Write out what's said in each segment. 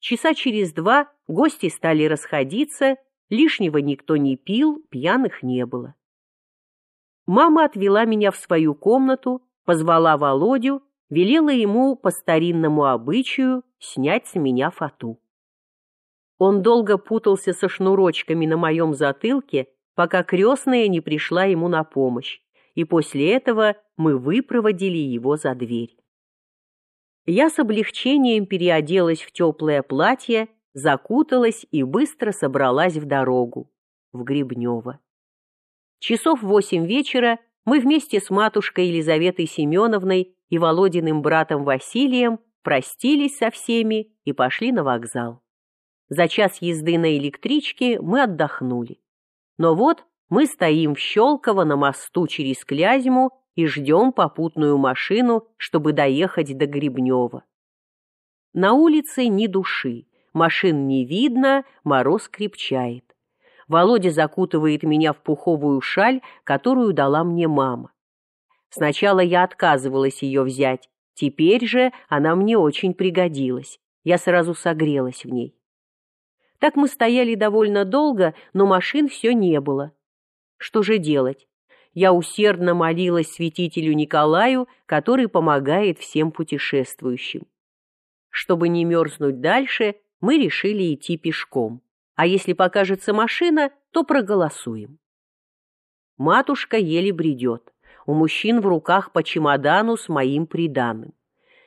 Часа через два гости стали расходиться, лишнего никто не пил, пьяных не было. Мама отвела меня в свою комнату, позвала Володю, велела ему по старинному обычаю снять с меня фату. Он долго путался со шнурочками на моем затылке, пока крестная не пришла ему на помощь, и после этого мы выпроводили его за дверь. Я с облегчением переоделась в теплое платье, закуталась и быстро собралась в дорогу, в Гребнево. Часов восемь вечера мы вместе с матушкой Елизаветой Семеновной и Володиным братом Василием простились со всеми и пошли на вокзал. За час езды на электричке мы отдохнули. Но вот мы стоим в Щелково на мосту через Клязьму и ждем попутную машину, чтобы доехать до Гребнева. На улице ни души, машин не видно, мороз крепчает. Володя закутывает меня в пуховую шаль, которую дала мне мама. Сначала я отказывалась ее взять, теперь же она мне очень пригодилась. Я сразу согрелась в ней. Так мы стояли довольно долго, но машин все не было. Что же делать? Я усердно молилась святителю Николаю, который помогает всем путешествующим. Чтобы не мерзнуть дальше, мы решили идти пешком. А если покажется машина, то проголосуем. Матушка еле бредет. У мужчин в руках по чемодану с моим приданым.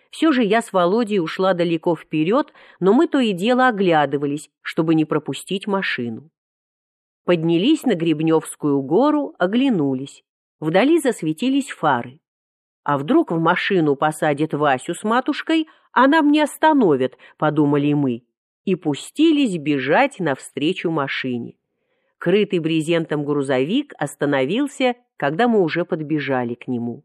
Все же я с Володей ушла далеко вперед, но мы то и дело оглядывались, чтобы не пропустить машину. Поднялись на Гребневскую гору, оглянулись. Вдали засветились фары. А вдруг в машину посадят Васю с матушкой, а нам не остановят, подумали мы, и пустились бежать навстречу машине. Крытый брезентом грузовик остановился, когда мы уже подбежали к нему.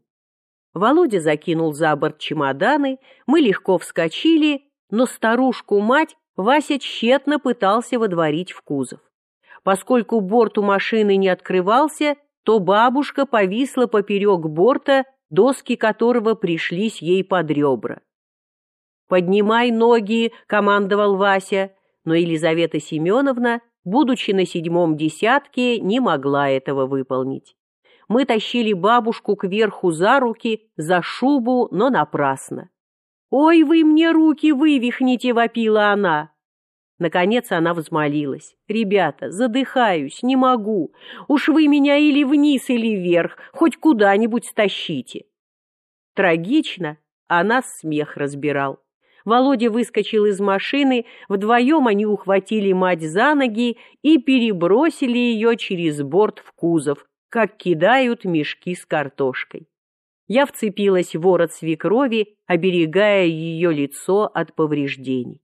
Володя закинул за борт чемоданы, мы легко вскочили, но старушку-мать Вася тщетно пытался водворить в кузов. Поскольку борт у машины не открывался, то бабушка повисла поперек борта, доски которого пришлись ей под ребра. «Поднимай ноги!» — командовал Вася, но Елизавета Семеновна, будучи на седьмом десятке, не могла этого выполнить. Мы тащили бабушку кверху за руки, за шубу, но напрасно. «Ой, вы мне руки вывихните!» — вопила она. Наконец она взмолилась. «Ребята, задыхаюсь, не могу. Уж вы меня или вниз, или вверх, хоть куда-нибудь стащите». Трагично, а нас смех разбирал. Володя выскочил из машины, вдвоем они ухватили мать за ноги и перебросили ее через борт в кузов, как кидают мешки с картошкой. Я вцепилась в ворот свекрови, оберегая ее лицо от повреждений.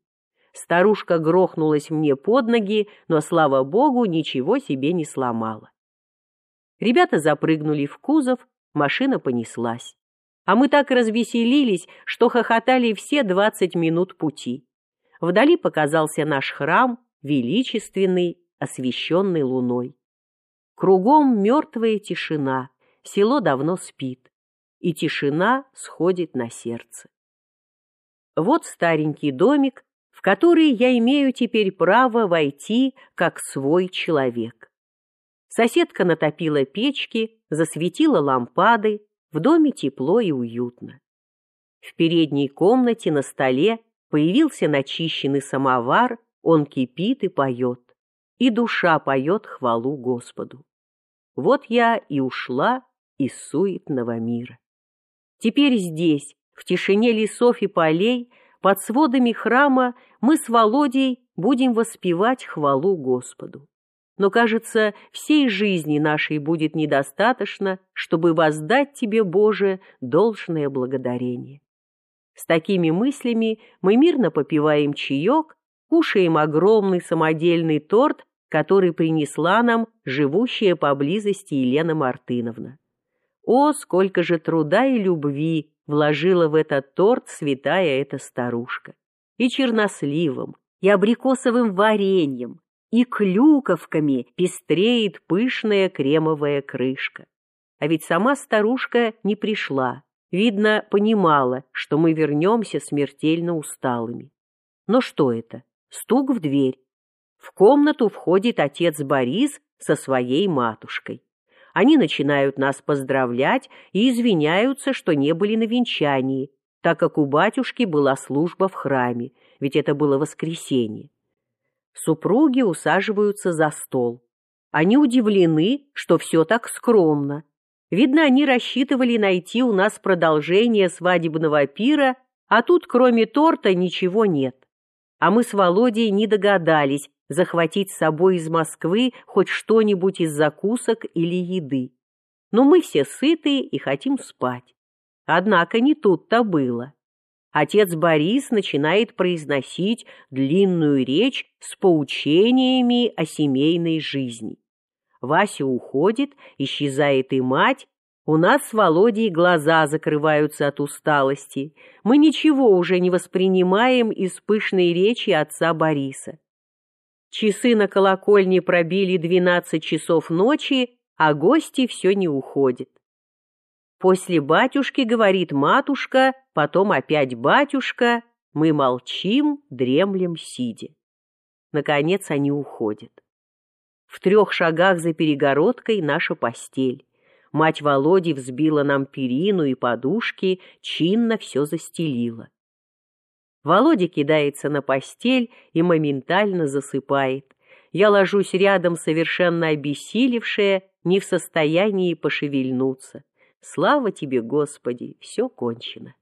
Старушка грохнулась мне под ноги, но, слава богу, ничего себе не сломала. Ребята запрыгнули в кузов, машина понеслась. А мы так развеселились, что хохотали все двадцать минут пути. Вдали показался наш храм, величественный, освещенный луной. Кругом мертвая тишина, село давно спит, и тишина сходит на сердце. Вот старенький домик, в который я имею теперь право войти как свой человек. Соседка натопила печки, засветила лампады, в доме тепло и уютно. В передней комнате на столе появился начищенный самовар, он кипит и поет и душа поет хвалу Господу. Вот я и ушла из суетного мира. Теперь здесь, в тишине лесов и полей, под сводами храма мы с Володей будем воспевать хвалу Господу. Но, кажется, всей жизни нашей будет недостаточно, чтобы воздать Тебе, Боже, должное благодарение. С такими мыслями мы мирно попиваем чаек кушаем огромный самодельный торт, который принесла нам живущая поблизости Елена Мартыновна. О, сколько же труда и любви вложила в этот торт святая эта старушка! И черносливом, и абрикосовым вареньем, и клюковками пестреет пышная кремовая крышка. А ведь сама старушка не пришла, видно, понимала, что мы вернемся смертельно усталыми. Но что это? Стук в дверь. В комнату входит отец Борис со своей матушкой. Они начинают нас поздравлять и извиняются, что не были на венчании, так как у батюшки была служба в храме, ведь это было воскресенье. Супруги усаживаются за стол. Они удивлены, что все так скромно. Видно, они рассчитывали найти у нас продолжение свадебного пира, а тут кроме торта ничего нет. А мы с Володей не догадались захватить с собой из Москвы хоть что-нибудь из закусок или еды. Но мы все сытые и хотим спать. Однако не тут-то было. Отец Борис начинает произносить длинную речь с поучениями о семейной жизни. Вася уходит, исчезает и мать. У нас с Володей глаза закрываются от усталости. Мы ничего уже не воспринимаем из пышной речи отца Бориса. Часы на колокольне пробили двенадцать часов ночи, а гости все не уходят. После батюшки говорит матушка, потом опять батюшка. Мы молчим, дремлем, сидя. Наконец они уходят. В трех шагах за перегородкой наша постель. Мать Володи взбила нам перину и подушки, чинно все застелила. Володя кидается на постель и моментально засыпает. Я ложусь рядом, совершенно обессилевшая, не в состоянии пошевельнуться. Слава тебе, Господи, все кончено.